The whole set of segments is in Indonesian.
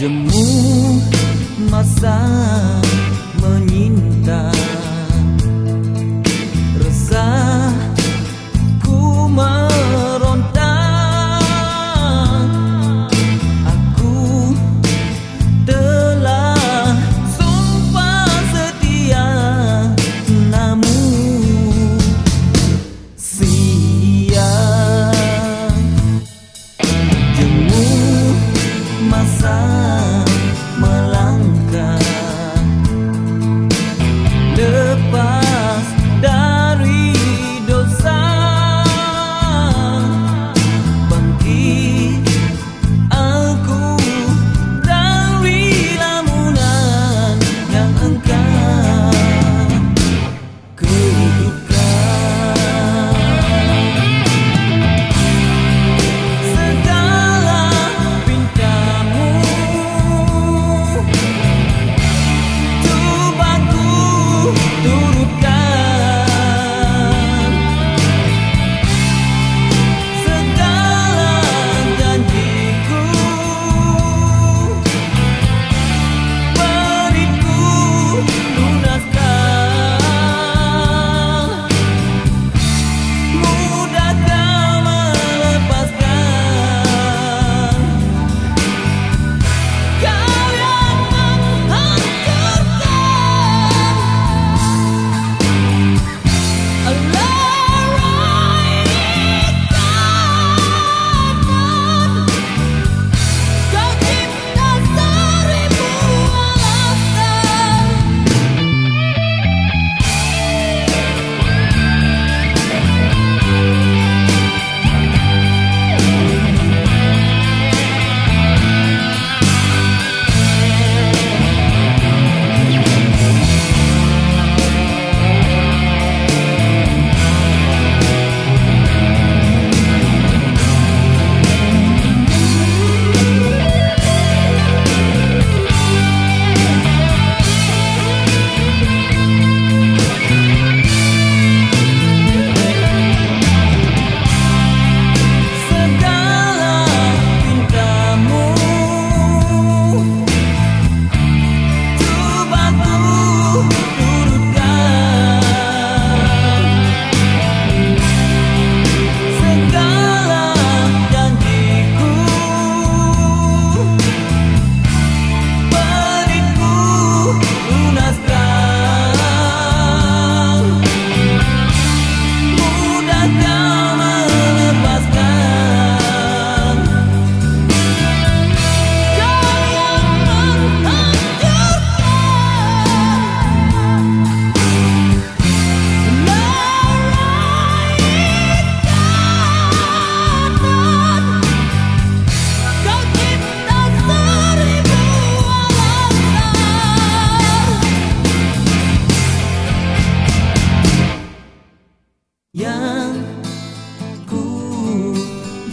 Jemu masa now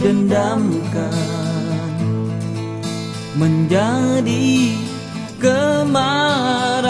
dendamkan menjadi kemarahan